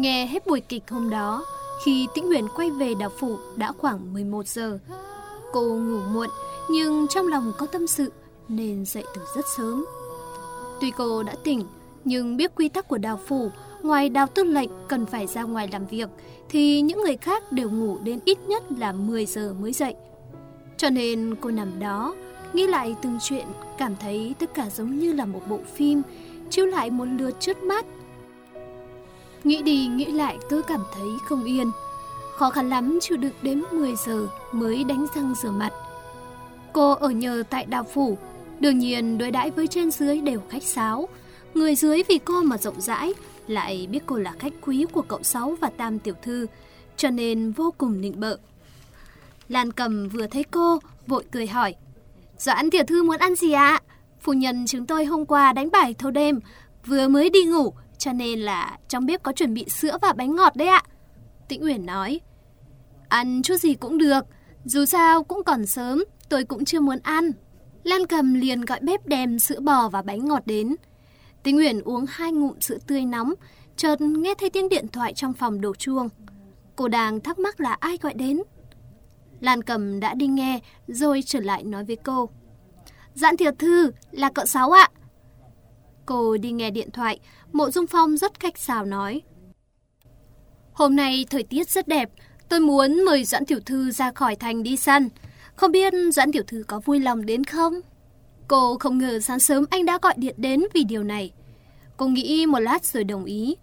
Nghe hết buổi kịch hôm đó, khi Tĩnh Huyền quay về đảo phủ đã khoảng 11 giờ. Cô ngủ muộn nhưng trong lòng có tâm sự nên dậy từ rất sớm. Tuy cô đã tỉnh nhưng biết quy tắc của đào phủ, ngoài đào tư lệnh cần phải ra ngoài làm việc thì những người khác đều ngủ đến ít nhất là 10 giờ mới dậy. Cho nên cô nằm đó, nghĩ lại từng chuyện, cảm thấy tất cả giống như là một bộ phim, chiếu lại một lượt trước mắt Nghĩ đi nghĩ lại cứ cảm thấy không yên. Khó khăn lắm chịu được đến 10 giờ mới đánh răng rửa mặt. Cô ở nhờ tại đào phủ, đương nhiên đối đãi với trên dưới đều khách sáo. Người dưới vì cô mà rộng rãi, lại biết cô là khách quý của cậu Sáu và Tam Tiểu Thư, cho nên vô cùng nịnh bợ. Lan cầm vừa thấy cô, vội cười hỏi. Doãn Tiểu Thư muốn ăn gì ạ? Phu nhân chúng tôi hôm qua đánh bài thâu đêm, vừa mới đi ngủ cho nên là trong bếp có chuẩn bị sữa và bánh ngọt đấy ạ. Tĩnh Uyển nói. Ăn chút gì cũng được, dù sao cũng còn sớm, tôi cũng chưa muốn ăn. Lan cầm liền gọi bếp đem sữa bò và bánh ngọt đến. Tĩnh Uyển uống hai ngụm sữa tươi nóng, chợt nghe thấy tiếng điện thoại trong phòng đổ chuông. Cô đang thắc mắc là ai gọi đến. Lan cầm đã đi nghe rồi trở lại nói với cô. Dặn thiệt thư, là cậu Sáu ạ. Cô đi nghe điện thoại, Mộ Dung Phong rất khách sáo nói. Hôm nay thời tiết rất đẹp, tôi muốn mời Doãn Tiểu Thư ra khỏi thành đi săn. Không biết Doãn Tiểu Thư có vui lòng đến không? Cô không ngờ sáng sớm anh đã gọi điện đến vì điều này. Cô nghĩ một lát rồi đồng ý.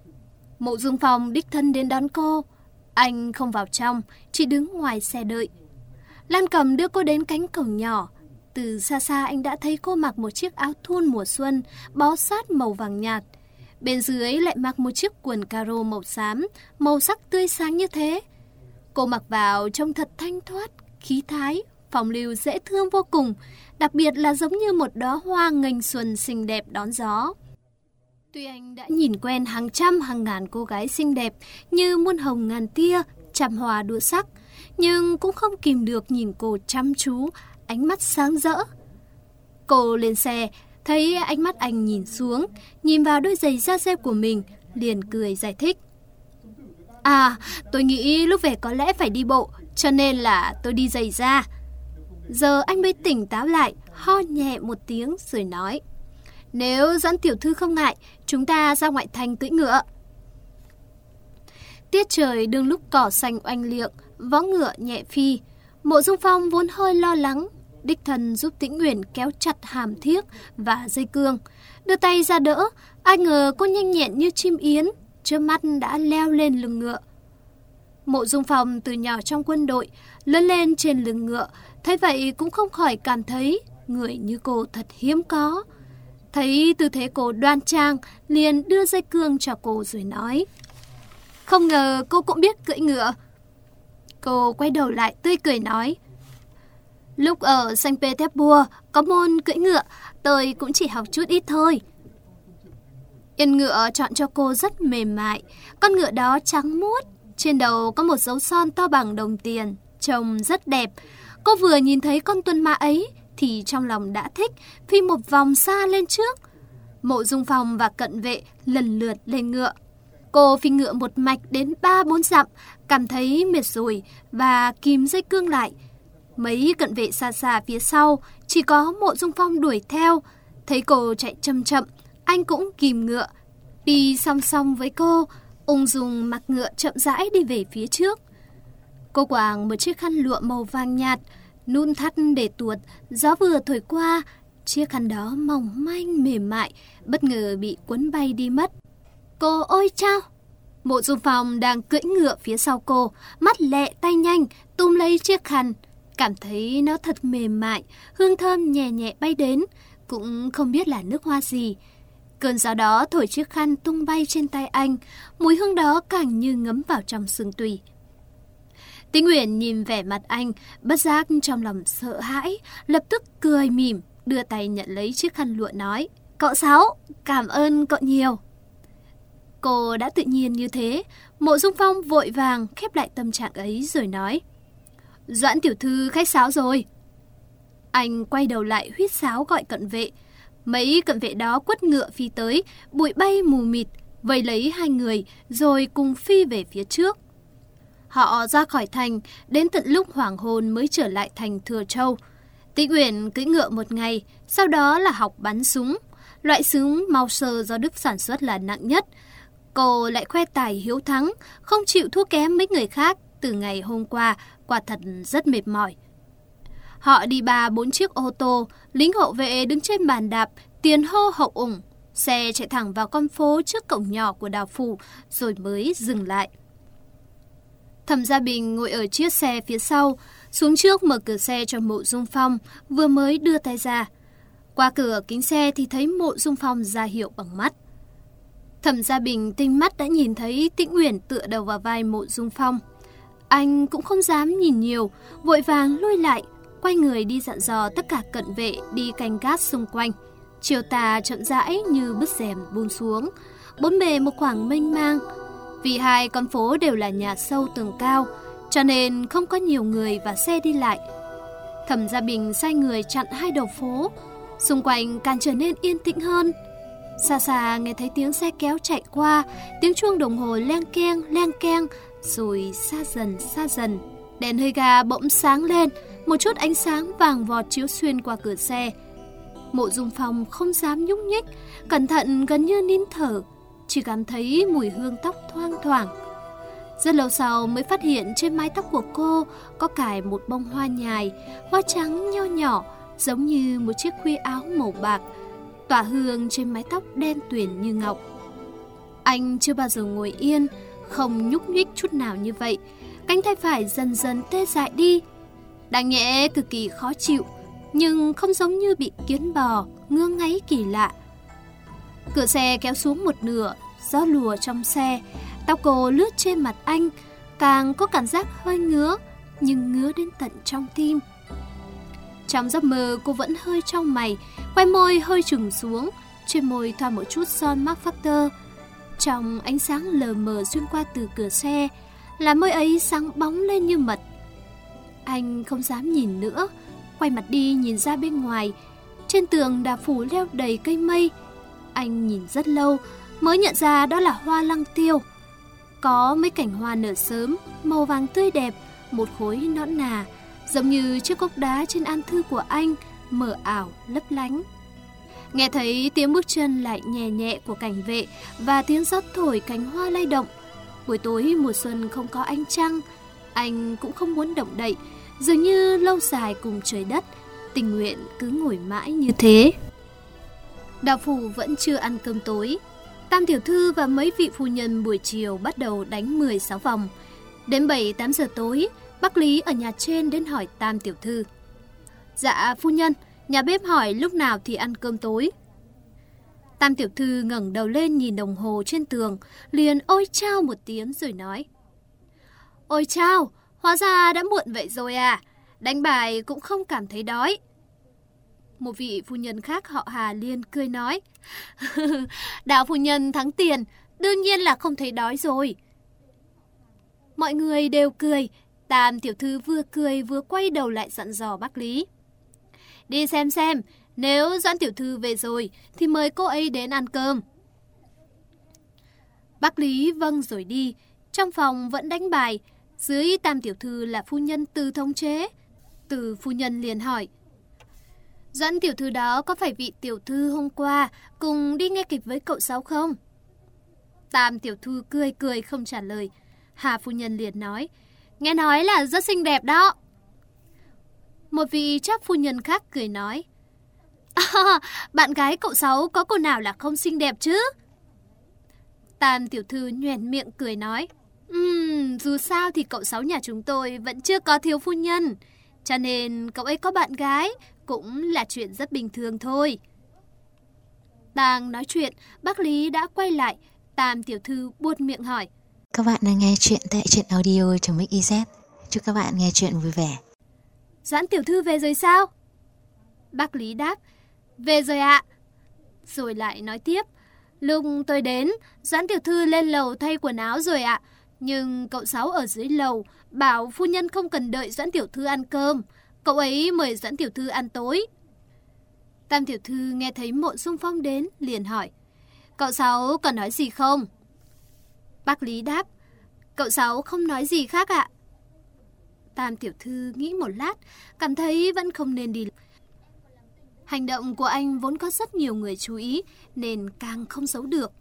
Mộ Dung Phong đích thân đến đón cô. Anh không vào trong, chỉ đứng ngoài xe đợi. Lan cầm đưa cô đến cánh cổng nhỏ. Từ xa xa anh đã thấy cô mặc một chiếc áo thun mùa xuân, bó sát màu vàng nhạt. Bên dưới lại mặc một chiếc quần caro màu xám, màu sắc tươi sáng như thế. Cô mặc vào trông thật thanh thoát, khí thái, phong lưu dễ thương vô cùng, đặc biệt là giống như một đóa hoa ngành xuân xinh đẹp đón gió. Tuy anh đã nhìn quen hàng trăm hàng ngàn cô gái xinh đẹp như muôn hồng ngàn tia, chạm hòa đua sắc, nhưng cũng không kìm được nhìn cô chăm chú, ánh mắt sáng rỡ. Cô lên xe, Thấy ánh mắt anh nhìn xuống, nhìn vào đôi giày da xe của mình, liền cười giải thích. À, tôi nghĩ lúc về có lẽ phải đi bộ, cho nên là tôi đi giày da. Giờ anh mới tỉnh táo lại, ho nhẹ một tiếng rồi nói. Nếu dẫn Tiểu Thư không ngại, chúng ta ra ngoại thành cưỡi ngựa. Tiết trời đương lúc cỏ xanh oanh liệng, vó ngựa nhẹ phi. Mộ Dung Phong vốn hơi lo lắng đích thân giúp Tĩnh Nguyễn kéo chặt hàm thiếc và dây cương. Đưa tay ra đỡ, ai ngờ cô nhanh nhẹn như chim yến, trước mắt đã leo lên lưng ngựa. Mộ Dung Phong từ nhỏ trong quân đội, lớn lên trên lưng ngựa, thấy vậy cũng không khỏi cảm thấy người như cô thật hiếm có. Thấy tư thế cô đoan trang, liền đưa dây cương cho cô rồi nói. Không ngờ cô cũng biết cưỡi ngựa. Cô quay đầu lại tươi cười nói. Lúc ở Saint Petersburg có môn cưỡi ngựa, tôi cũng chỉ học chút ít thôi. Yên ngựa chọn cho cô rất mềm mại, con ngựa đó trắng muốt, trên đầu có một dấu son to bằng đồng tiền, trông rất đẹp. Cô vừa nhìn thấy con tuân ma ấy thì trong lòng đã thích, phi một vòng xa lên trước. Mộ Dung Phong và cận vệ lần lượt lên ngựa. Cô phi ngựa một mạch đến ba bốn dặm, cảm thấy mệt rồi và kìm dây cương lại, Mấy cận vệ xa xa phía sau, chỉ có mộ dung phong đuổi theo. Thấy cô chạy chậm chậm, anh cũng kìm ngựa. Đi song song với cô, ung dung mặc ngựa chậm rãi đi về phía trước. Cô quàng một chiếc khăn lụa màu vàng nhạt, nun thắt để tuột, gió vừa thổi qua, chiếc khăn đó mỏng manh mềm mại, bất ngờ bị cuốn bay đi mất. Cô ôi chao! Mộ dung phong đang cưỡi ngựa phía sau cô, mắt lẹ tay nhanh, tung lấy chiếc khăn, Cảm thấy nó thật mềm mại, hương thơm nhẹ nhẹ bay đến, cũng không biết là nước hoa gì. Cơn gió đó thổi chiếc khăn tung bay trên tay anh, mùi hương đó càng như ngấm vào trong xương tùy. Tĩnh Nguyễn nhìn vẻ mặt anh, bất giác trong lòng sợ hãi, lập tức cười mỉm, đưa tay nhận lấy chiếc khăn lụa nói. Cậu Sáu, cảm ơn cậu nhiều. Cô đã tự nhiên như thế, mộ dung phong vội vàng khép lại tâm trạng ấy rồi nói. Doãn tiểu thư khách sáo rồi. Anh quay đầu lại huyết sáo gọi cận vệ. Mấy cận vệ đó quất ngựa phi tới, bụi bay mù mịt, vây lấy hai người rồi cùng phi về phía trước. Họ ra khỏi thành, đến tận lúc hoàng hôn mới trở lại thành Thừa Châu. Tị Uyển cưỡi ngựa một ngày, sau đó là học bắn súng. Loại súng mau sơ do Đức sản xuất là nặng nhất. Cô lại khoe tài hiếu thắng, không chịu thua kém mấy người khác từ ngày hôm qua, quả thật rất mệt mỏi. Họ đi ba bốn chiếc ô tô, lính hộ vệ đứng trên bàn đạp, tiền hô hậu ủng. Xe chạy thẳng vào con phố trước cổng nhỏ của đào phủ, rồi mới dừng lại. Thẩm Gia Bình ngồi ở chiếc xe phía sau, xuống trước mở cửa xe cho mộ Dung Phong, vừa mới đưa tay ra. Qua cửa kính xe thì thấy mộ Dung Phong ra hiệu bằng mắt. Thẩm Gia Bình tinh mắt đã nhìn thấy Tĩnh Uyển tựa đầu vào vai mộ Dung Phong. Anh cũng không dám nhìn nhiều, vội vàng lui lại, quay người đi dặn dò tất cả cận vệ đi canh gác xung quanh. Chiều tà chậm rãi như bức rèm buông xuống, bốn bề một khoảng mênh mang. Vì hai con phố đều là nhà sâu tường cao, cho nên không có nhiều người và xe đi lại. Thẩm Gia Bình sai người chặn hai đầu phố, xung quanh càng trở nên yên tĩnh hơn. Xa xa nghe thấy tiếng xe kéo chạy qua, tiếng chuông đồng hồ leng keng, leng keng, rồi xa dần, xa dần. Đèn hơi ga bỗng sáng lên, một chút ánh sáng vàng vọt chiếu xuyên qua cửa xe. Mộ Dung Phong không dám nhúc nhích, cẩn thận gần như nín thở, chỉ cảm thấy mùi hương tóc thoang thoảng. Rất lâu sau mới phát hiện trên mái tóc của cô có cài một bông hoa nhài, hoa trắng nho nhỏ, giống như một chiếc khuy áo màu bạc, tỏa hương trên mái tóc đen tuyền như ngọc. Anh chưa bao giờ ngồi yên, không nhúc nhích chút nào như vậy. Cánh tay phải dần dần tê dại đi. Đáng nhẽ cực kỳ khó chịu, nhưng không giống như bị kiến bò, ngứa ngáy kỳ lạ. Cửa xe kéo xuống một nửa, gió lùa trong xe, tóc cô lướt trên mặt anh, càng có cảm giác hơi ngứa, nhưng ngứa đến tận trong tim. Trong giấc mơ cô vẫn hơi trong mày, quay môi hơi trừng xuống, trên môi thoa một chút son Mark Factor. Trong ánh sáng lờ mờ xuyên qua từ cửa xe, là môi ấy sáng bóng lên như mật. Anh không dám nhìn nữa, quay mặt đi nhìn ra bên ngoài. Trên tường đà phủ leo đầy cây mây. Anh nhìn rất lâu mới nhận ra đó là hoa lăng tiêu. Có mấy cảnh hoa nở sớm, màu vàng tươi đẹp, một khối nõn nà, giống như chiếc cốc đá trên an thư của anh, mở ảo, lấp lánh. Nghe thấy tiếng bước chân lại nhẹ nhẹ của cảnh vệ và tiếng gió thổi cánh hoa lay động. Buổi tối mùa xuân không có ánh trăng, anh cũng không muốn động đậy, dường như lâu dài cùng trời đất, tình nguyện cứ ngồi mãi như thế. Đạo phủ vẫn chưa ăn cơm tối. Tam tiểu thư và mấy vị phu nhân buổi chiều bắt đầu đánh 16 vòng. Đến 7-8 giờ tối, bác Lý ở nhà trên đến hỏi Tam tiểu thư. Dạ phu nhân, nhà bếp hỏi lúc nào thì ăn cơm tối. Tam tiểu thư ngẩng đầu lên nhìn đồng hồ trên tường, liền ôi chao một tiếng rồi nói. Ôi chao, hóa ra đã muộn vậy rồi à, đánh bài cũng không cảm thấy đói. Một vị phu nhân khác họ Hà Liên cười nói. Đạo phu nhân thắng tiền, đương nhiên là không thấy đói rồi. Mọi người đều cười, Tam tiểu thư vừa cười vừa quay đầu lại dặn dò bác Lý. Đi xem xem, nếu Doãn tiểu thư về rồi thì mời cô ấy đến ăn cơm. Bác Lý vâng rồi đi, trong phòng vẫn đánh bài, dưới Tam tiểu thư là phu nhân từ thống chế. Từ phu nhân liền hỏi, Doãn tiểu thư đó có phải vị tiểu thư hôm qua cùng đi nghe kịch với cậu Sáu không? Tam tiểu thư cười cười không trả lời. Hà phu nhân liền nói, nghe nói là rất xinh đẹp đó. Một vị chắc phu nhân khác cười nói, à, bạn gái cậu Sáu có cô nào là không xinh đẹp chứ? Tam tiểu thư nhoèn miệng cười nói, um, dù sao thì cậu Sáu nhà chúng tôi vẫn chưa có thiếu phu nhân. Cho nên cậu ấy có bạn gái cũng là chuyện rất bình thường thôi. Đang nói chuyện, bác Lý đã quay lại, Tam tiểu thư buột miệng hỏi. Các bạn đang nghe chuyện tại truyện audio.mix.iz. Chúc các bạn nghe chuyện vui vẻ. Doãn tiểu thư về rồi sao? Bác Lý đáp, về rồi ạ. Rồi lại nói tiếp, lúc tôi đến, Doãn tiểu thư lên lầu thay quần áo rồi ạ. Nhưng cậu Sáu ở dưới lầu, bảo phu nhân không cần đợi Doãn tiểu thư ăn cơm. Cậu ấy mời Doãn tiểu thư ăn tối. Tam tiểu thư nghe thấy mộ dung phong đến, liền hỏi. Cậu Sáu còn nói gì không? Bác Lý đáp, cậu Sáu không nói gì khác ạ. Tam tiểu thư nghĩ một lát, cảm thấy vẫn không nên đi. Hành động của anh vốn có rất nhiều người chú ý, nên càng không giấu được.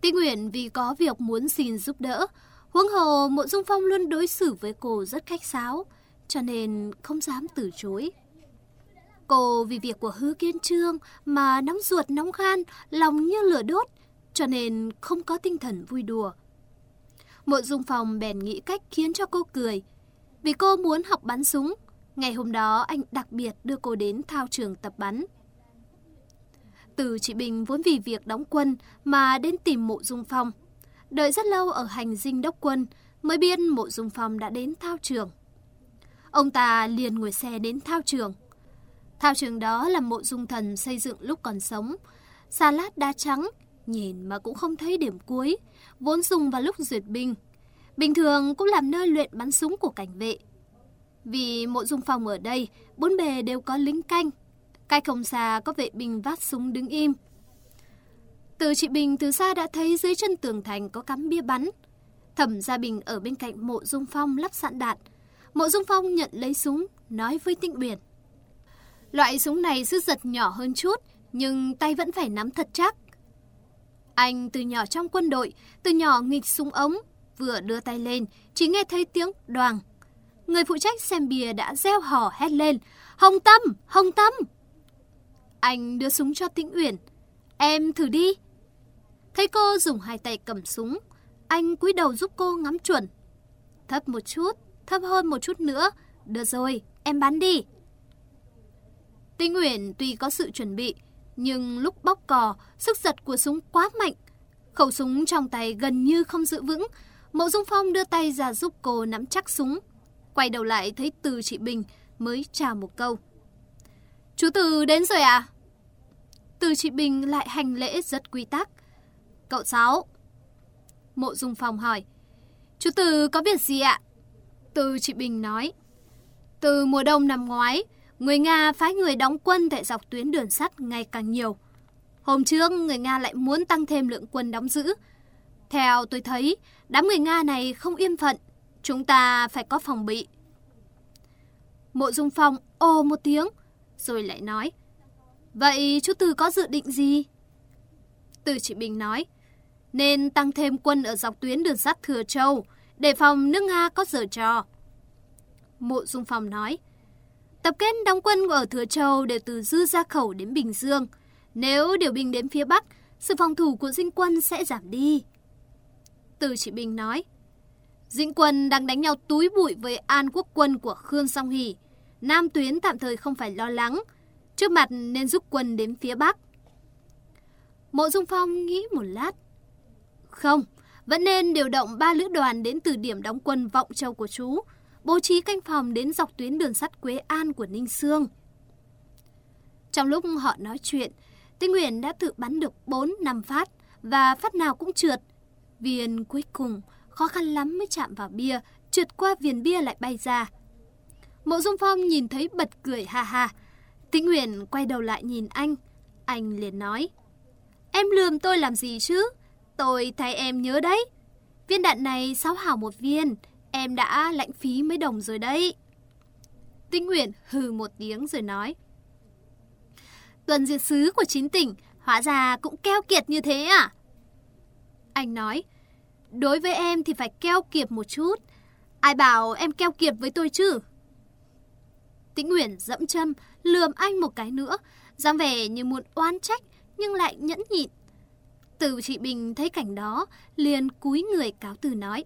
tinh Nguyện vì có việc muốn xin giúp đỡ, huống hồ Mộ Dung Phong luôn đối xử với cô rất khách sáo, cho nên không dám từ chối. Cô vì việc của hứa kiên trương mà nóng ruột nóng gan, lòng như lửa đốt, cho nên không có tinh thần vui đùa. Mộ Dung Phong bèn nghĩ cách khiến cho cô cười. Vì cô muốn học bắn súng, ngày hôm đó anh đặc biệt đưa cô đến thao trường tập bắn. Từ chị Bình vốn vì việc đóng quân mà đến tìm Mộ Dung Phong. Đợi rất lâu ở hành dinh đốc quân mới biết Mộ Dung Phong đã đến thao trường. Ông ta liền ngồi xe đến thao trường. Thao trường đó là mộ dung thần xây dựng lúc còn sống. Xa lát đá trắng, nhìn mà cũng không thấy điểm cuối, vốn dùng vào lúc duyệt binh. Bình thường cũng làm nơi luyện bắn súng của cảnh vệ. Vì mộ dung phòng ở đây, bốn bề đều có lính canh. Cách không xa có vệ binh vác súng đứng im. Từ chị Bình từ xa đã thấy dưới chân tường thành có cắm bia bắn. Thẩm Gia Bình ở bên cạnh mộ dung phong lắp sẵn đạn. Mộ dung phong nhận lấy súng, nói với Tịnh Uyển. Loại súng này sức giật nhỏ hơn chút, nhưng tay vẫn phải nắm thật chắc. Anh từ nhỏ trong quân đội, từ nhỏ nghịch súng ống, vừa đưa tay lên, chỉ nghe thấy tiếng đoàng. Người phụ trách xem bìa đã reo hò hét lên, Hồng Tâm, Hồng Tâm! Anh đưa súng cho Tĩnh Uyển, em thử đi. Thấy cô dùng hai tay cầm súng, anh cúi đầu giúp cô ngắm chuẩn. Thấp một chút, thấp hơn một chút nữa, được rồi, em bắn đi. Tinh Uyển tuy có sự chuẩn bị, nhưng lúc bóc cò, sức giật của súng quá mạnh. Khẩu súng trong tay gần như không giữ vững. Mộ Dung Phong đưa tay ra giúp cô nắm chắc súng. Quay đầu lại thấy Từ chị Bình mới chào một câu. Chú Từ đến rồi à? Từ chị Bình lại hành lễ rất quy tắc. Cậu Sáu. Mộ Dung Phong hỏi. Chú Từ có việc gì ạ? Từ chị Bình nói. Từ mùa đông năm ngoái, người Nga phái người đóng quân tại dọc tuyến đường sắt ngày càng nhiều. Hôm trước, người Nga lại muốn tăng thêm lượng quân đóng giữ. Theo tôi thấy, đám người Nga này không yên phận. Chúng ta phải có phòng bị. Mộ Dung Phong ồ một tiếng, rồi lại nói. Vậy chú Từ có dự định gì? Từ chị Bình nói. Nên tăng thêm quân ở dọc tuyến đường sắt Thừa Châu, để phòng nước Nga có giở trò. Mộ Dung Phong nói. Tập kết đóng quân ở Thừa Châu đều từ Dư Gia Khẩu đến Bình Dương. Nếu điều binh đến phía Bắc, sự phòng thủ của dinh quân sẽ giảm đi. Từ chị Bình nói, Dĩnh quân đang đánh nhau túi bụi với an quốc quân của Khương Song Hỷ. Nam tuyến tạm thời không phải lo lắng, trước mặt nên giúp quân đến phía Bắc. Mộ Dung Phong nghĩ một lát. Không, vẫn nên điều động ba lữ đoàn đến từ điểm đóng quân Vọng Châu của chú, bố trí canh phòng đến dọc tuyến đường sắt Quế An của Ninh Sương. Trong lúc họ nói chuyện, Tinh Nguyễn đã tự bắn được 4 năm phát và phát nào cũng trượt. Viên cuối cùng khó khăn lắm mới chạm vào bia, trượt qua viền bia lại bay ra. Mộ Dung Phong nhìn thấy bật cười ha ha. Tĩnh Nguyễn quay đầu lại nhìn anh. Anh liền nói. Em lườm tôi làm gì chứ? Tôi thấy em nhớ đấy. Viên đạn này sáu hảo một viên. Em đã lãnh phí mấy đồng rồi đấy. Tĩnh Nguyễn hừ một tiếng rồi nói. Tuần diệt sứ của chín tỉnh, hóa ra cũng keo kiệt như thế à? Anh nói, đối với em thì phải keo kiệt một chút. Ai bảo em keo kiệt với tôi chứ? Tĩnh Nguyễn dẫm chân, lườm anh một cái nữa, dáng vẻ như muốn oan trách nhưng lại nhẫn nhịn. Từ chị Bình thấy cảnh đó, liền cúi người cáo từ nói.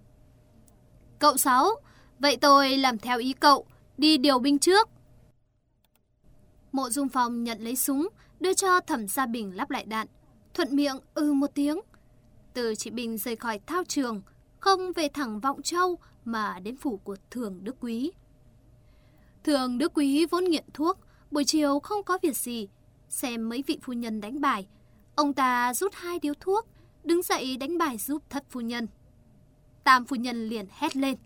Cậu Sáu, vậy tôi làm theo ý cậu, đi điều binh trước. Mộ Dung Phong nhận lấy súng, đưa cho Thẩm Gia Bình lắp lại đạn. Thuận miệng ư ừ một tiếng. Từ chị Bình rời khỏi thao trường, không về thẳng Vọng Châu mà đến phủ của Thường Đức Quý. Thường Đức Quý vốn nghiện thuốc, buổi chiều không có việc gì, xem mấy vị phu nhân đánh bài. Ông ta rút hai điếu thuốc, đứng dậy đánh bài giúp thất phu nhân. Tam phu nhân liền hét lên.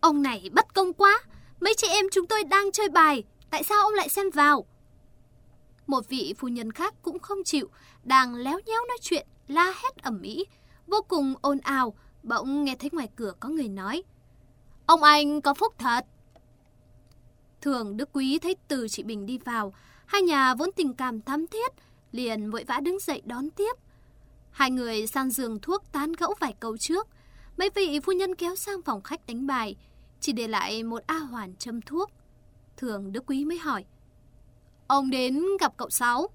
Ông này bất công quá, mấy chị em chúng tôi đang chơi bài, tại sao ông lại xem vào? Một vị phu nhân khác cũng không chịu, đang léo nhéo nói chuyện, la hét ẩm ĩ, vô cùng ồn ào, bỗng nghe thấy ngoài cửa có người nói. Ông anh có phúc thật. Thường Đức Quý thấy từ chị Bình đi vào, hai nhà vốn tình cảm thắm thiết, liền vội vã đứng dậy đón tiếp. Hai người san giường thuốc tán gẫu vài câu trước, mấy vị phu nhân kéo sang phòng khách đánh bài, chỉ để lại một A Hoàn châm thuốc. Thường Đức Quý mới hỏi. Ông đến gặp cậu Sáu.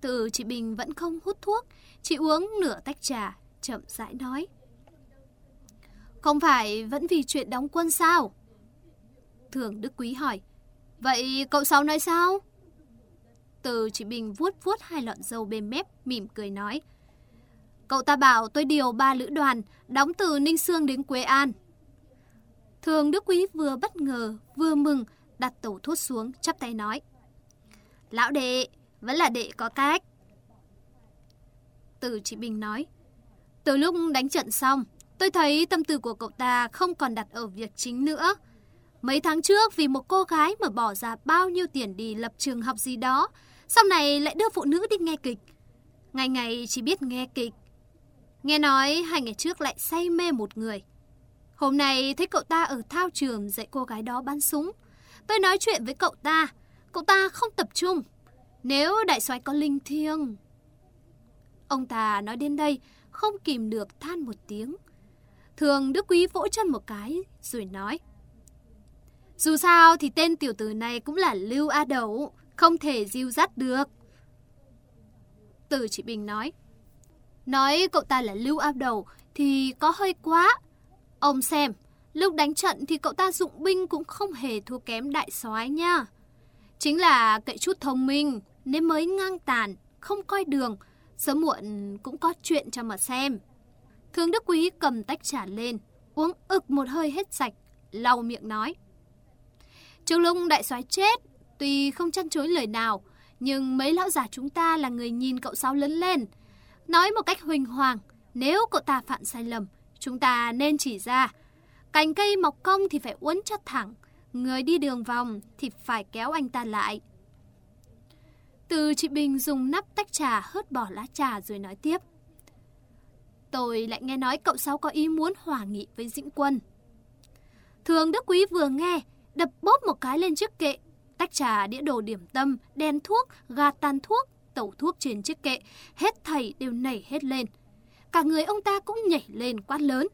Từ chị Bình vẫn không hút thuốc, chị uống nửa tách trà, chậm rãi nói. Không phải vẫn vì chuyện đóng quân sao? Thường Đức Quý hỏi. Vậy cậu Sáu nói sao? Từ chị Bình vuốt vuốt hai lọn dâu bên mép, mỉm cười nói. Cậu ta bảo tôi điều ba lữ đoàn, đóng từ Ninh Sương đến Quế An. Thường Đức Quý vừa bất ngờ, vừa mừng, đặt tẩu thuốc xuống, chắp tay nói. Lão đệ, vẫn là đệ có cách. Từ chị Bình nói. Từ lúc đánh trận xong, tôi thấy tâm tư của cậu ta không còn đặt ở việc chính nữa. Mấy tháng trước vì một cô gái mà bỏ ra bao nhiêu tiền đi lập trường học gì đó, sau này lại đưa phụ nữ đi nghe kịch. Ngày ngày chỉ biết nghe kịch. Nghe nói hai ngày trước lại say mê một người. Hôm nay thấy cậu ta ở thao trường dạy cô gái đó bắn súng. Tôi nói chuyện với cậu ta, cậu ta không tập trung. Nếu đại soái có linh thiêng... Ông ta nói đến đây, không kìm được than một tiếng. Thường Đức Quý vỗ chân một cái, rồi nói. Dù sao thì tên tiểu tử này cũng là Lưu A Đấu, không thể diêu dắt được. Từ chị Bình nói. Nói cậu ta là Lưu A Đầu thì có hơi quá. Ông xem, lúc đánh trận thì cậu ta dụng binh cũng không hề thua kém đại soái nha. Chính là cậy chút thông minh nên mới ngang tàn, không coi đường, sớm muộn cũng có chuyện cho mà xem. Thương Đức Quý cầm tách trà lên, uống ực một hơi hết sạch, lau miệng nói. Trường lung đại soái chết, tuy không chăn chối lời nào, nhưng mấy lão già chúng ta là người nhìn cậu Sáu lớn lên. Nói một cách huỳnh hoàng, nếu cậu ta phạm sai lầm, chúng ta nên chỉ ra. Cành cây mọc cong thì phải uốn cho thẳng, người đi đường vòng thì phải kéo anh ta lại. Từ chị Bình dùng nắp tách trà hớt bỏ lá trà rồi nói tiếp. Tôi lại nghe nói cậu Sáu có ý muốn hòa nghị với Dĩnh Quân. Thường Đức Quý vừa nghe, đập bóp một cái lên chiếc kệ, tách trà, đĩa đồ điểm tâm, đèn thuốc, gạt tan thuốc, tẩu thuốc trên chiếc kệ, hết thầy đều nảy hết lên. Cả người ông ta cũng nhảy lên quát lớn.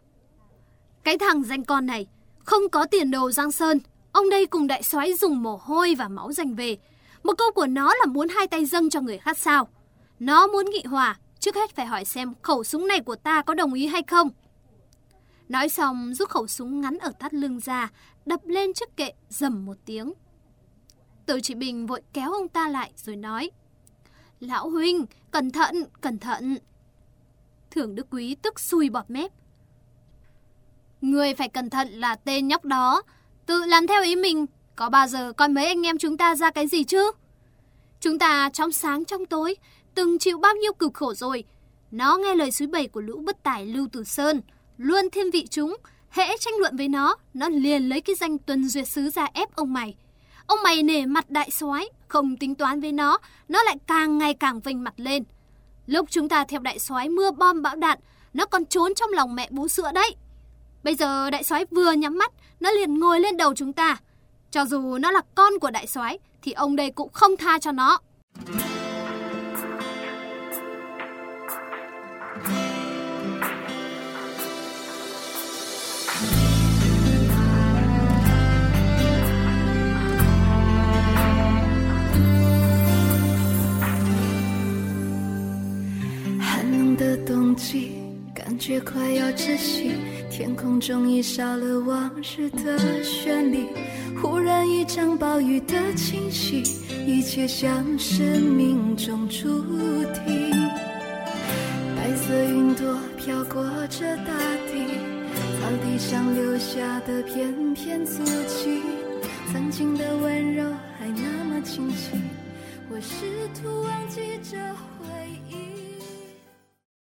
Cái thằng danh con này, không có tiền đồ Giang Sơn, ông đây cùng đại soái dùng mồ hôi và máu giành về. Một câu của nó là muốn hai tay dâng cho người khác sao. Nó muốn nghị hòa, trước hết phải hỏi xem khẩu súng này của ta có đồng ý hay không. Nói xong rút khẩu súng ngắn ở thắt lưng ra, đập lên chiếc kệ dầm một tiếng. Từ chị Bình vội kéo ông ta lại rồi nói. Lão Huynh, cẩn thận, cẩn thận. Thưởng Đức Quý tức xui bọt mép. Người phải cẩn thận là tên nhóc đó. Tự làm theo ý mình, có bao giờ coi mấy anh em chúng ta ra cái gì chứ? Chúng ta trong sáng trong tối, từng chịu bao nhiêu cực khổ rồi. Nó nghe lời suối bầy của lũ bất tài Lưu Tử Sơn, luôn thiên vị chúng. Hễ tranh luận với nó, nó liền lấy cái danh tuần duyệt sứ ra ép ông mày. Ông mày nể mặt đại soái không tính toán với nó, nó lại càng ngày càng vinh mặt lên. Lúc chúng ta theo đại soái mưa bom bão đạn, nó còn trốn trong lòng mẹ bú sữa đấy. Bây giờ đại soái vừa nhắm mắt, nó liền ngồi lên đầu chúng ta. Cho dù nó là con của đại soái thì ông đây cũng không tha cho nó.的冬季，感觉快要窒息， 天空中已少了往日的绚丽。忽然一场暴雨的侵袭，一切像生命中注定。白色云朵飘过这大地，草地上留下的片片足迹，曾经的温柔还那么清晰。我试图忘记这。